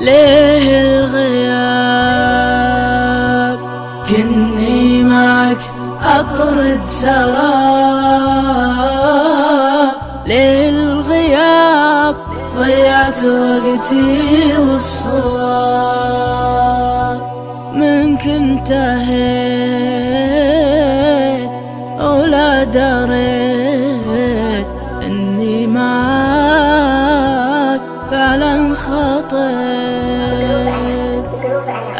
ليه الغياب. كني معك أطرد سراب. ليه الغياب ضيعت وقتي والصواب. منك انتهيت ولا دريت أني معاك فعلا خطيت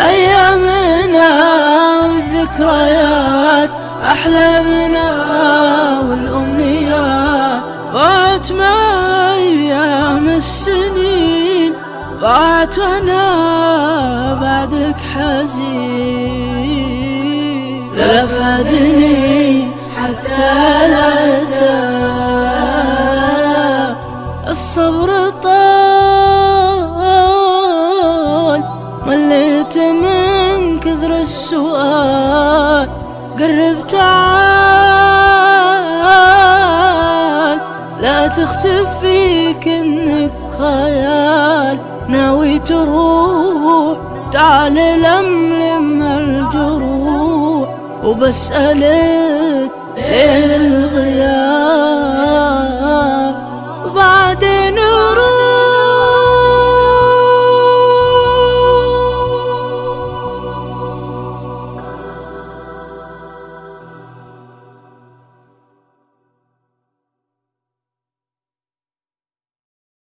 أيامنا والذكريات احلامنا والأمنيات. ضاعت مع أيام السنين ضاعت وأنا بعدك حزين. لا فادني حتى العتاب الصبر طال من كثر السؤال قرب تعال لا تختفي كنك خيال. ناوي تروح تعال لملم الجروح. وبسألك إيه الغياب. بعدين